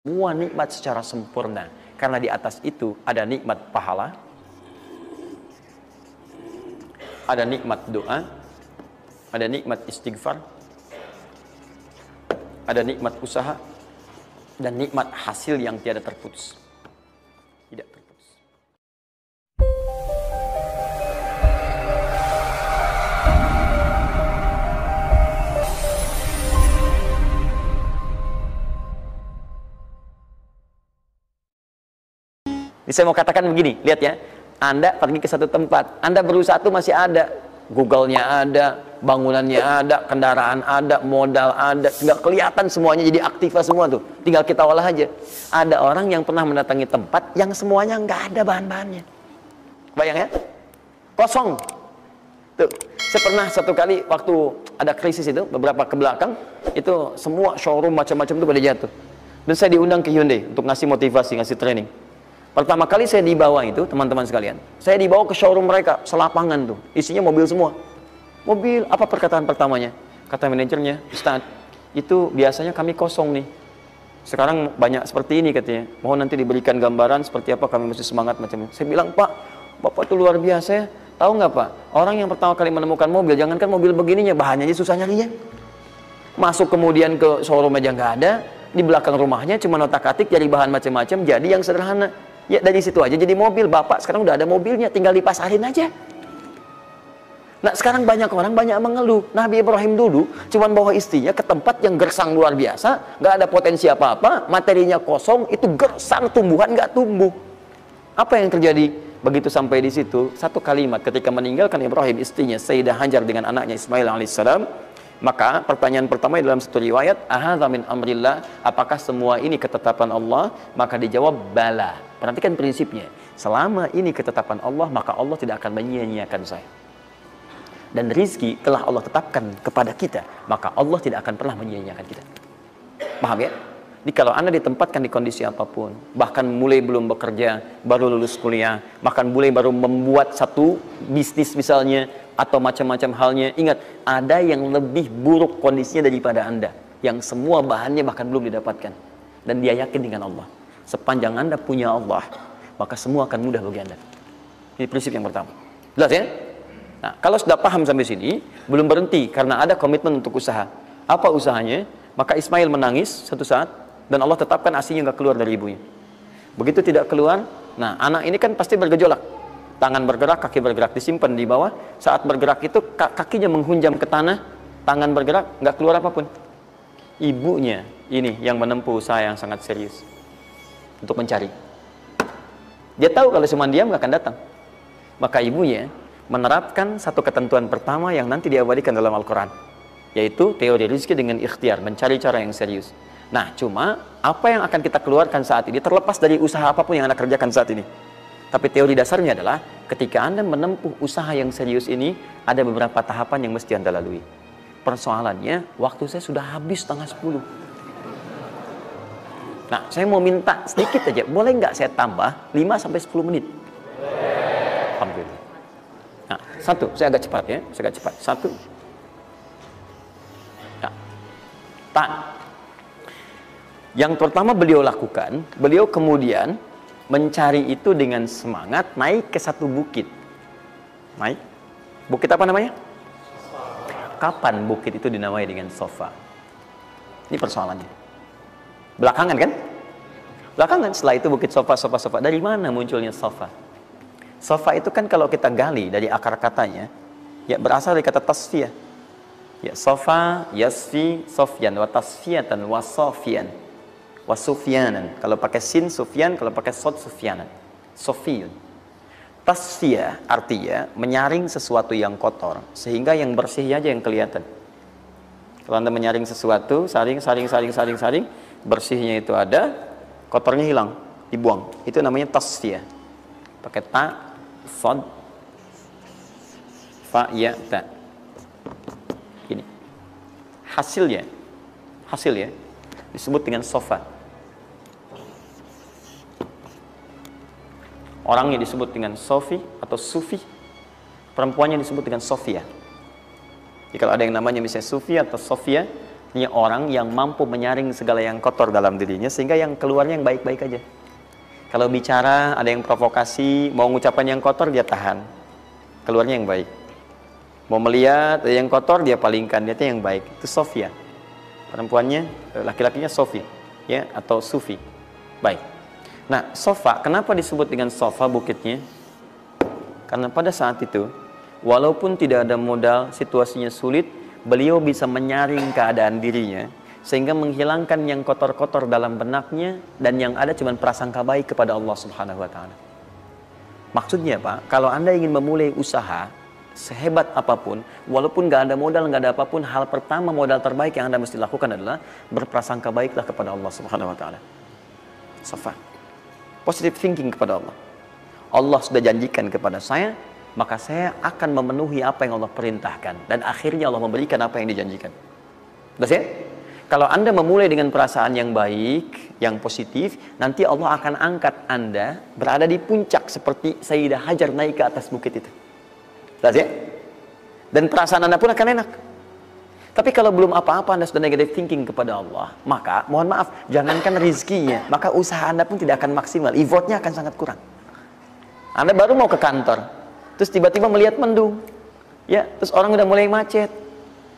semua nikmat secara sempurna. Karena di atas itu ada nikmat pahala, ada nikmat doa, ada nikmat istighfar, ada nikmat usaha, dan nikmat hasil yang tiada terputus. Tidak terputus. Ini saya mau katakan begini, lihat ya. Anda pergi ke satu tempat, Anda berusaha itu masih ada. Google-nya ada, bangunannya ada, kendaraan ada, modal ada, tinggal kelihatan semuanya jadi aktiva semua tuh. Tinggal kita olah aja. Ada orang yang pernah mendatangi tempat yang semuanya nggak ada bahan-bahannya. Bayang ya? Kosong. Tuh, saya pernah satu kali waktu ada krisis itu, beberapa ke belakang, itu semua showroom macam-macam itu pada jatuh. Dan saya diundang ke Hyundai untuk ngasih motivasi, ngasih training. Pertama kali saya dibawa itu, teman-teman sekalian, saya dibawa ke showroom mereka, selapangan tuh, isinya mobil semua. Mobil, apa perkataan pertamanya? Kata manajernya, Ustaz, itu biasanya kami kosong nih. Sekarang banyak seperti ini katanya. Mohon nanti diberikan gambaran seperti apa kami mesti semangat macam ini. Saya bilang, Pak, Bapak itu luar biasa ya. Tahu nggak Pak, orang yang pertama kali menemukan mobil, jangankan mobil begininya, bahannya aja susah nyarinya. Masuk kemudian ke showroom aja nggak ada, di belakang rumahnya cuma otak-atik jadi bahan macam-macam, jadi yang sederhana. Ya dari situ aja jadi mobil. Bapak sekarang udah ada mobilnya, tinggal dipasarin aja. Nah sekarang banyak orang banyak mengeluh. Nabi Ibrahim dulu cuma bawa istrinya ke tempat yang gersang luar biasa, nggak ada potensi apa-apa, materinya kosong, itu gersang tumbuhan nggak tumbuh. Apa yang terjadi? Begitu sampai di situ, satu kalimat ketika meninggalkan Ibrahim istrinya Sayyidah Hajar dengan anaknya Ismail alaihissalam, maka pertanyaan pertama dalam satu riwayat, min amrillah, apakah semua ini ketetapan Allah? Maka dijawab bala. Perhatikan prinsipnya. Selama ini ketetapan Allah, maka Allah tidak akan menyia-nyiakan saya. Dan rizki telah Allah tetapkan kepada kita, maka Allah tidak akan pernah menyia-nyiakan kita. Paham ya? Jadi kalau Anda ditempatkan di kondisi apa pun, bahkan mulai belum bekerja, baru lulus kuliah, bahkan mulai baru membuat satu bisnis misalnya, atau macam-macam halnya, ingat, ada yang lebih buruk kondisinya daripada Anda, yang semua bahannya bahkan belum didapatkan. Dan dia yakin dengan Allah. Sepanjang Anda punya Allah, maka semua akan mudah bagi Anda. Ini prinsip yang pertama. Jelas ya? Nah, kalau sudah paham sampai sini, belum berhenti karena ada komitmen untuk usaha. Apa usahanya? Maka Ismail menangis satu saat, dan Allah tetapkan asinya nggak keluar dari ibunya. Begitu tidak keluar, nah anak ini kan pasti bergejolak. Tangan bergerak, kaki bergerak, disimpan di bawah. Saat bergerak itu kakinya menghunjam ke tanah, tangan bergerak, nggak keluar apa pun. Ibunya ini yang menempuh usaha yang sangat serius untuk mencari. Dia tahu kalau cuma diam nggak akan datang. Maka ibunya menerapkan satu ketentuan pertama yang nanti diabadikan dalam Al-Quran. Yaitu teori rezeki dengan ikhtiar, mencari cara yang serius. Nah, cuma apa yang akan kita keluarkan saat ini terlepas dari usaha apa pun yang Anda kerjakan saat ini. Tapi teori dasarnya adalah ketika Anda menempuh usaha yang serius ini, ada beberapa tahapan yang mesti Anda lalui. Persoalannya, waktu saya sudah habis setengah sepuluh. Nah, saya mau minta sedikit aja, boleh nggak saya tambah 5 sampai 10 menit? Alhamdulillah. Nah, satu, saya agak cepat ya, saya agak cepat. Satu. Nah, tak yang pertama beliau lakukan, beliau kemudian mencari itu dengan semangat naik ke satu bukit. Naik. Bukit apa namanya? Kapan bukit itu dinamai dengan sofa? Ini persoalannya. Belakangan kan? Belakangan setelah itu bukit sofa, sofa, sofa. Dari mana munculnya sofa? Sofa itu kan kalau kita gali dari akar katanya, ya berasal dari kata tasfiyah. Ya, sofa, yasfi, sofyan, wa tasfiyatan, wa sofian wasufyanan. Kalau pakai sin sufyan, kalau pakai sod sufyanan. Sofiyun. Tasfiyah artinya menyaring sesuatu yang kotor sehingga yang bersih aja yang kelihatan. Kalau Anda menyaring sesuatu, saring saring saring saring saring, bersihnya itu ada, kotornya hilang, dibuang. Itu namanya tasfiyah. Pakai ta, sod, fa, ya, ta. Ini. Hasilnya, hasil ya, disebut dengan sofa. Orangnya disebut dengan Sofi atau Sufi. Perempuannya disebut dengan Sofia. Kalau ada yang namanya misalnya Sufi atau Sofia, Ini orang yang mampu menyaring segala yang kotor dalam dirinya sehingga yang keluarnya yang baik-baik aja. Kalau bicara ada yang provokasi, mau ngucapan yang kotor dia tahan. Keluarnya yang baik. Mau melihat yang kotor dia palingkan, dia yang baik. Itu Sofia. Perempuannya, eh, laki-lakinya Sofi, ya atau Sufi. Baik. Nah, sofa, kenapa disebut dengan sofa bukitnya? Karena pada saat itu, walaupun tidak ada modal, situasinya sulit, beliau bisa menyaring keadaan dirinya sehingga menghilangkan yang kotor-kotor dalam benaknya dan yang ada cuma prasangka baik kepada Allah Subhanahu wa taala. Maksudnya Pak, kalau Anda ingin memulai usaha sehebat apa pun, walaupun nggak ada modal, nggak ada apa pun, hal pertama modal terbaik yang Anda mesti lakukan adalah berprasangka baiklah kepada Allah Subhanahu wa taala. Safa. Positive thinking kepada Allah. Allah sudah janjikan kepada saya, maka saya akan memenuhi apa yang Allah perintahkan dan akhirnya Allah memberikan apa yang dijanjikan. Betul ya? Kalau Anda memulai dengan perasaan yang baik, yang positif, nanti Allah akan angkat Anda berada di puncak seperti Sayyidah Hajar naik ke atas bukit itu. Betul ya? Dan perasaan Anda pun akan enak. Tapi kalau belum apa-apa Anda sudah negative thinking kepada Allah, maka mohon maaf, jangankan rizkinya, maka usaha Anda pun tidak akan maksimal. Effortnya akan sangat kurang. Anda baru mau ke kantor, terus tiba-tiba melihat mendung. Ya terus orang udah mulai macet.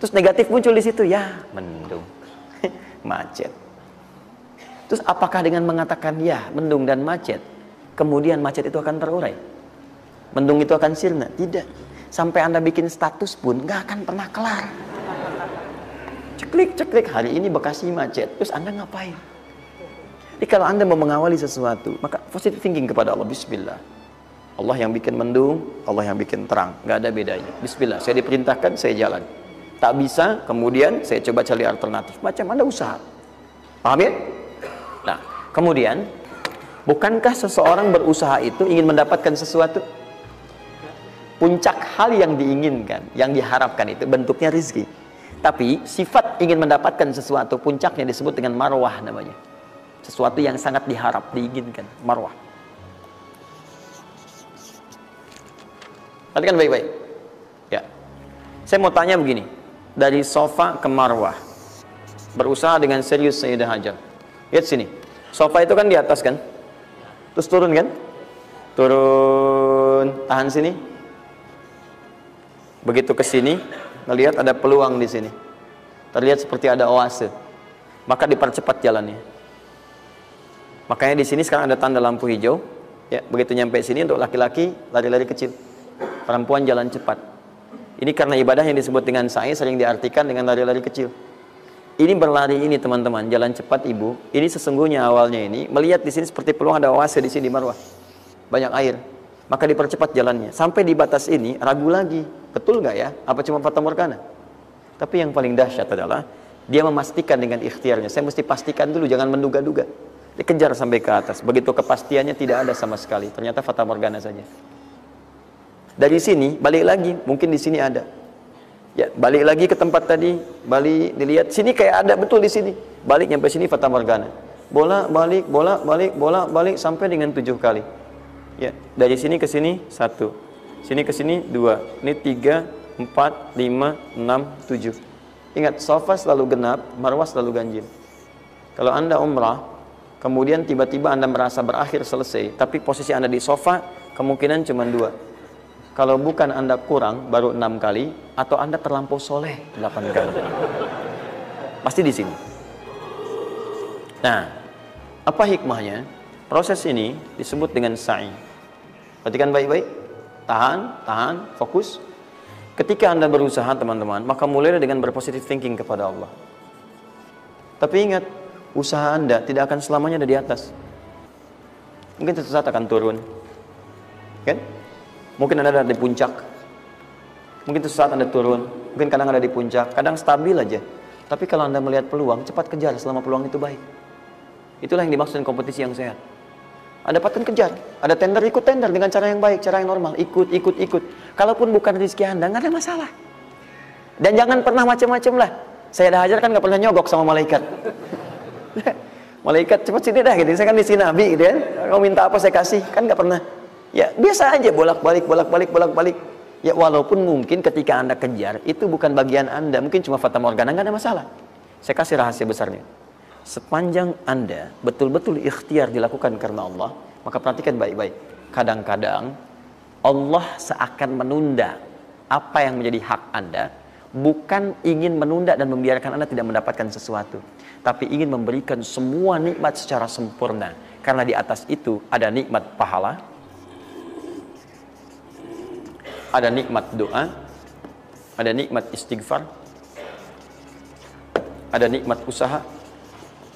Terus negatif muncul di situ ya mendung. Macet. Terus apakah dengan mengatakan ya mendung dan macet kemudian macet itu akan terurai? Mendung itu akan sirna? Tidak. Sampai anda bikin status pun nggak akan pernah kelar. Ceklik ceklik hari ini Bekasi macet terus anda ngapain? Jadi kalau anda mau mengawali sesuatu maka positive thinking kepada Allah Bismillah Allah yang bikin mendung, Allah yang bikin terang. Nggak ada bedanya. Bismillah, saya diperintahkan, saya jalan. Tak bisa, kemudian saya coba cari alternatif. Macam mana usaha. Paham ya? Nah, kemudian, bukankah seseorang berusaha itu ingin mendapatkan sesuatu? Puncak hal yang diinginkan, yang diharapkan itu bentuknya rizki. Tapi sifat ingin mendapatkan sesuatu, puncaknya disebut dengan marwah namanya. Sesuatu yang sangat diharap, diinginkan, marwah. Perhatikan baik-baik. Ya. Saya mau tanya begini. Dari sofa ke marwah. Berusaha dengan serius Sayyidah Hajar. Lihat sini. Sofa itu kan di atas kan? Terus turun kan? Turun. Tahan sini. Begitu ke sini, ngelihat ada peluang di sini. Terlihat seperti ada oase. Maka dipercepat jalannya. Makanya di sini sekarang ada tanda lampu hijau. Ya, begitu nyampe sini untuk laki-laki lari-lari kecil perempuan jalan cepat. Ini karena ibadah yang disebut dengan sa'i sering diartikan dengan lari-lari kecil. Ini berlari ini teman-teman, jalan cepat ibu. Ini sesungguhnya awalnya ini melihat di sini seperti peluang ada oase di sini di Marwah. Banyak air. Maka dipercepat jalannya. Sampai di batas ini ragu lagi. Betul nggak ya? Apa cuma fata morgana? Tapi yang paling dahsyat adalah dia memastikan dengan ikhtiarnya. Saya mesti pastikan dulu, jangan menduga-duga. Dikejar sampai ke atas. Begitu kepastiannya tidak ada sama sekali. Ternyata fata morgana saja. Dari sini balik lagi, mungkin di sini ada. Ya, balik lagi ke tempat tadi, balik dilihat sini kayak ada betul di sini. Balik nyampe sini fata morgana. Bola balik, bola balik, bola balik sampai dengan tujuh kali. Ya, dari sini ke sini satu, sini ke sini dua, ini tiga, empat, lima, enam, tujuh. Ingat, sofa selalu genap, marwah selalu ganjil. Kalau anda umrah, kemudian tiba-tiba anda merasa berakhir selesai, tapi posisi anda di sofa kemungkinan cuma dua kalau bukan Anda kurang baru enam kali atau Anda terlampau soleh delapan kali. Pasti di sini. Nah, apa hikmahnya? Proses ini disebut dengan sa'i. Perhatikan baik-baik. Tahan, tahan, fokus. Ketika Anda berusaha teman-teman, maka mulailah dengan berpositif thinking kepada Allah. Tapi ingat, usaha Anda tidak akan selamanya ada di atas. Mungkin suatu saat akan turun. Kan? Mungkin Anda ada di puncak. Mungkin sesaat Anda turun. Mungkin kadang ada di puncak. Kadang stabil aja. Tapi kalau Anda melihat peluang, cepat kejar selama peluang itu baik. Itulah yang dimaksud kompetisi yang sehat. Anda dapatkan kejar. Ada tender, ikut tender dengan cara yang baik, cara yang normal. Ikut, ikut, ikut. Kalaupun bukan rezeki Anda, nggak ada masalah. Dan jangan pernah macam-macam lah. Saya dah hajar kan nggak pernah nyogok sama malaikat. malaikat cepat sini dah gitu. Saya kan di sini nabi gitu ya. Kau minta apa saya kasih. Kan nggak pernah. Ya biasa aja bolak-balik, bolak-balik, bolak-balik. Ya walaupun mungkin ketika anda kejar itu bukan bagian anda, mungkin cuma fata morgana nggak ada masalah. Saya kasih rahasia besarnya. Sepanjang Anda betul-betul ikhtiar dilakukan karena Allah, maka perhatikan baik-baik. Kadang-kadang Allah seakan menunda apa yang menjadi hak Anda, bukan ingin menunda dan membiarkan Anda tidak mendapatkan sesuatu, tapi ingin memberikan semua nikmat secara sempurna. Karena di atas itu ada nikmat pahala, ada nikmat doa, ada nikmat istighfar, ada nikmat usaha,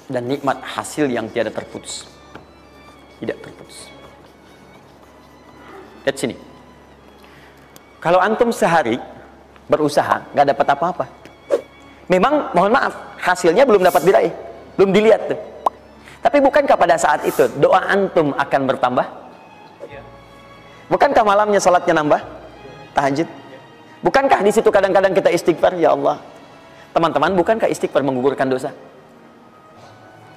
dan nikmat hasil yang tiada terputus. Tidak terputus. Lihat sini. Kalau antum sehari berusaha, nggak dapat apa-apa. Memang, mohon maaf, hasilnya belum dapat diraih. Belum dilihat tuh. Tapi bukankah pada saat itu doa antum akan bertambah? Bukankah malamnya salatnya nambah? Tahajud? Bukankah di situ kadang-kadang kita istighfar, ya Allah? Teman-teman, bukankah istighfar menggugurkan dosa?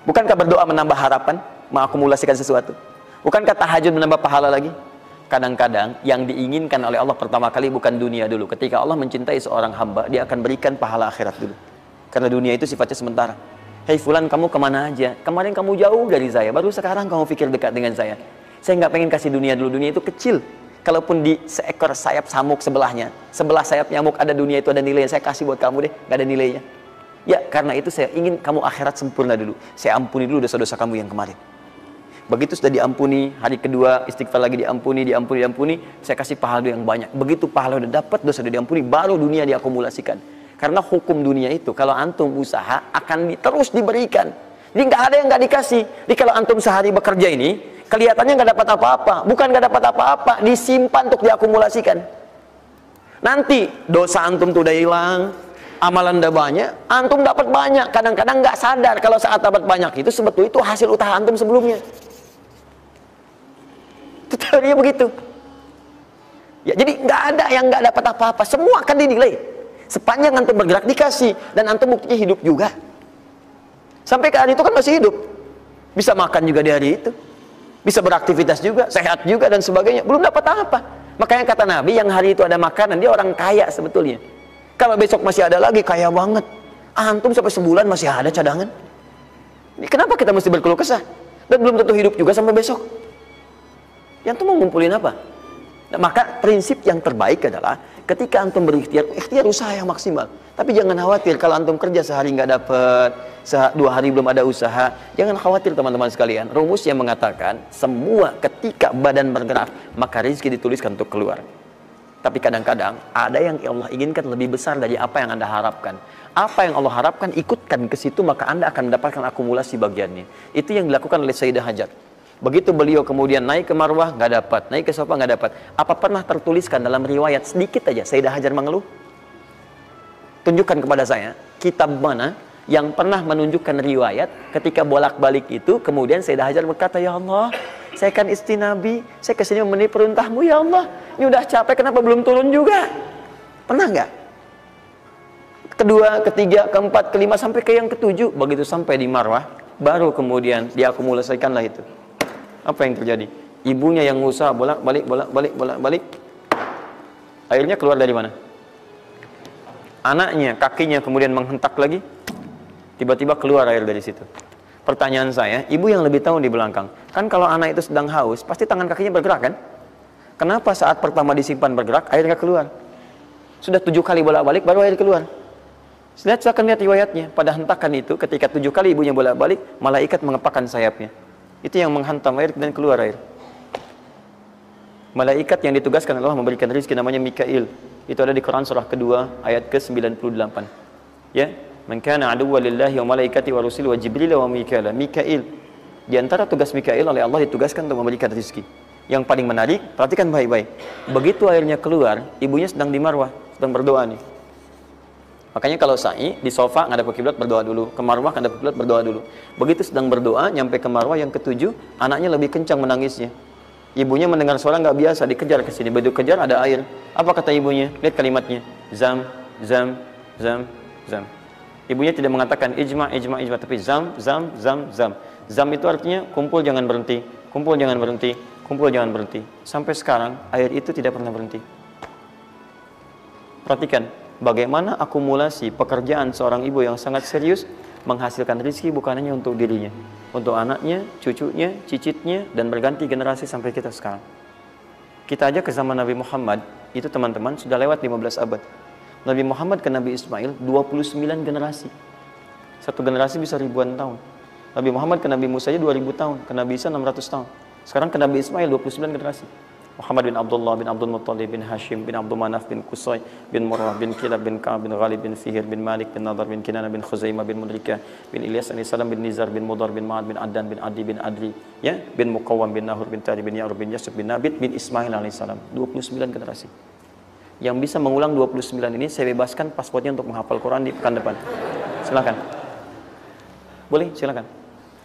Bukankah berdoa menambah harapan, mengakumulasikan sesuatu? Bukankah tahajud menambah pahala lagi? Kadang-kadang yang diinginkan oleh Allah pertama kali bukan dunia dulu. Ketika Allah mencintai seorang hamba, dia akan berikan pahala akhirat dulu. Karena dunia itu sifatnya sementara. Hei fulan kamu ke mana aja? Kemarin kamu jauh dari saya, baru sekarang kamu pikir dekat dengan saya. Saya nggak pengen kasih dunia dulu, dunia itu kecil. Kalaupun di seekor sayap samuk sebelahnya, sebelah sayap nyamuk ada dunia itu ada nilainya, saya kasih buat kamu deh, nggak ada nilainya. Ya, karena itu saya ingin kamu akhirat sempurna dulu. Saya ampuni dulu dosa-dosa kamu yang kemarin. Begitu sudah diampuni, hari kedua istighfar lagi diampuni, diampuni, diampuni, saya kasih pahala yang banyak. Begitu pahala udah dapat, dosa udah diampuni, baru dunia diakumulasikan. Karena hukum dunia itu, kalau antum usaha akan terus diberikan. Jadi nggak ada yang nggak dikasih. Jadi kalau antum sehari bekerja ini, kelihatannya nggak dapat apa-apa. Bukan nggak dapat apa-apa, disimpan untuk diakumulasikan. Nanti dosa antum tuh udah hilang, amalan anda banyak, antum dapat banyak. Kadang-kadang nggak sadar kalau saat dapat banyak itu sebetulnya itu hasil usaha antum sebelumnya. Itu teorinya begitu. Ya, jadi nggak ada yang nggak dapat apa-apa, semua akan dinilai. Sepanjang antum bergerak dikasih dan antum buktinya hidup juga. Sampai ke hari itu kan masih hidup. Bisa makan juga di hari itu. Bisa beraktivitas juga, sehat juga dan sebagainya. Belum dapat apa. Makanya kata Nabi yang hari itu ada makanan, dia orang kaya sebetulnya. Kalau besok masih ada lagi, kaya banget. Antum sampai sebulan masih ada cadangan. Kenapa kita mesti berkeluh kesah? Dan belum tentu hidup juga sampai besok. Yang tuh mau ngumpulin apa? Nah, maka prinsip yang terbaik adalah ketika antum berikhtiar, ikhtiar usaha yang maksimal. Tapi jangan khawatir kalau antum kerja sehari nggak dapet, dua hari belum ada usaha. Jangan khawatir teman-teman sekalian. Rumus yang mengatakan semua ketika badan bergerak, maka rezeki dituliskan untuk keluar. Tapi kadang-kadang ada yang Allah inginkan lebih besar dari apa yang Anda harapkan. Apa yang Allah harapkan ikutkan ke situ maka Anda akan mendapatkan akumulasi bagiannya. Itu yang dilakukan oleh Sayyidah Hajar. Begitu beliau kemudian naik ke Marwah nggak dapat, naik ke Sofa nggak dapat. Apa pernah tertuliskan dalam riwayat? Sedikit aja Sayyidah Hajar mengeluh? Tunjukkan kepada saya kitab mana yang pernah menunjukkan riwayat ketika bolak-balik itu kemudian Sayyidah Hajar berkata ya Allah saya kan istri Nabi saya ke sini memenuhi perintahmu ya Allah. Ini udah capek kenapa belum turun juga? Pernah nggak? Kedua ketiga keempat kelima sampai ke yang ketujuh. Begitu sampai di Marwah baru kemudian diakumulasikanlah itu apa yang terjadi ibunya yang usaha bolak balik bolak balik bolak balik akhirnya keluar dari mana anaknya kakinya kemudian menghentak lagi tiba-tiba keluar air dari situ pertanyaan saya ibu yang lebih tahu di belakang kan kalau anak itu sedang haus pasti tangan kakinya bergerak kan Kenapa saat pertama disimpan bergerak, airnya keluar? Sudah tujuh kali bolak-balik, baru air keluar. Lihat, akan lihat riwayatnya. Pada hentakan itu, ketika tujuh kali ibunya bolak-balik, malaikat mengepakkan sayapnya. Itu yang menghantam air dan keluar air. Malaikat yang ditugaskan Allah memberikan rezeki namanya Mikail. Itu ada di Quran surah kedua ayat ke-98. Ya, "Man kana aduwwan lillahi wa malaikati wa rusuli wa jibril wa mikail." Mikail. Di antara tugas Mikail oleh Allah ditugaskan untuk memberikan rezeki yang paling menarik, perhatikan baik-baik. Begitu airnya keluar, ibunya sedang di marwah, sedang berdoa nih. Makanya kalau sa'i di sofa nggak ada kiblat berdoa dulu, ke marwah nggak ada kiblat berdoa dulu. Begitu sedang berdoa, nyampe ke marwah yang ketujuh, anaknya lebih kencang menangisnya. Ibunya mendengar suara nggak biasa, dikejar ke sini. Begitu kejar ada air. Apa kata ibunya? Lihat kalimatnya. Zam, zam, zam, zam. Ibunya tidak mengatakan ijma, ijma, ijma, tapi zam, zam, zam, zam. Zam itu artinya kumpul jangan berhenti, kumpul jangan berhenti, kumpul jangan berhenti. Sampai sekarang air itu tidak pernah berhenti. Perhatikan, bagaimana akumulasi pekerjaan seorang ibu yang sangat serius menghasilkan rezeki bukan hanya untuk dirinya, untuk anaknya, cucunya, cicitnya, dan berganti generasi sampai kita sekarang. Kita aja ke zaman Nabi Muhammad, itu teman-teman sudah lewat 15 abad. Nabi Muhammad ke Nabi Ismail 29 generasi. Satu generasi bisa ribuan tahun. Nabi Muhammad ke Nabi Musa aja 2000 tahun, ke Nabi Isa 600 tahun. Sekarang ke Nabi Ismail 29 generasi. Muhammad bin Abdullah bin Abdul Muttalib bin Hashim bin Abdul Manaf bin Qusay bin Murrah bin Kilab bin Ka'ab bin Ghalib bin Fihir bin Malik bin Nadar bin Kinana bin Khuzaimah bin Mudrika bin Ilyas bin Salam bin Nizar bin Mudar bin Ma'ad bin Addan bin Adi bin Adri ya bin Muqawwam bin Nahur bin Tari bin Ya'rub bin Yasub bin Nabit bin Ismail alaihissalam 29 generasi. Yang bisa mengulang 29 ini saya bebaskan paspornya untuk menghafal Quran di pekan depan. Silakan. Boleh? Silakan.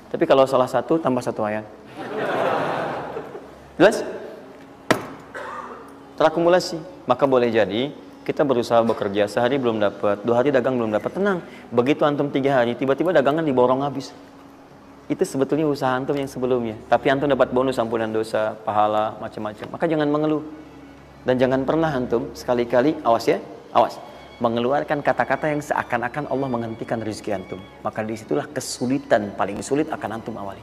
Tapi kalau salah satu tambah satu ayat. Jelas terakumulasi. Maka boleh jadi kita berusaha bekerja sehari belum dapat dua hari dagang belum dapat. Tenang begitu antum tiga hari tiba-tiba dagangan diborong habis. Itu sebetulnya usaha antum yang sebelumnya. Tapi antum dapat bonus ampunan dosa pahala macam-macam. Maka jangan mengeluh. Dan jangan pernah antum sekali-kali awas ya awas mengeluarkan kata-kata yang seakan-akan Allah menghentikan rezeki antum. Maka di situlah kesulitan paling sulit akan antum awali.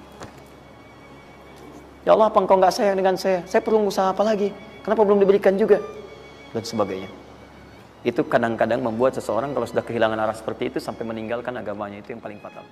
Ya Allah apa engkau nggak sayang dengan saya? Saya perlu usaha apa lagi Kenapa belum diberikan juga? Dan sebagainya. Itu kadang-kadang membuat seseorang kalau sudah kehilangan arah seperti itu sampai meninggalkan agamanya itu yang paling fatal.